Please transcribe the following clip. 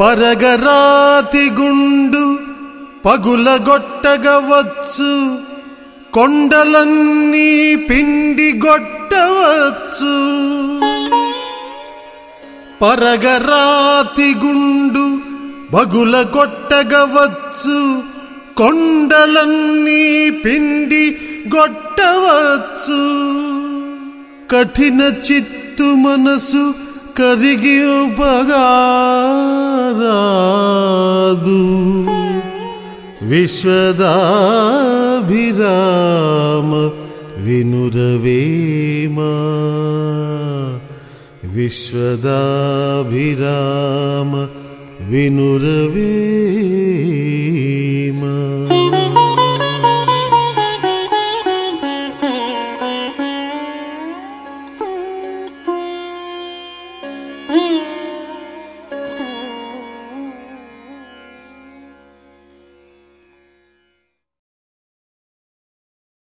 పరగరాతి గుండు పగులగొట్టగవచ్చు కొండలన్నీ పిండిగొట్టవచ్చు. పరగరాతి గుండు బగులగొట్టగవచ్చు కొండలన్నీ పిండి గొట్టవచ్చు కఠిన చిత్తు మనసు కరిగి ఉపగా विश्वदाभिराम विनुरवेम विश्वदाभिराम विनुरवेम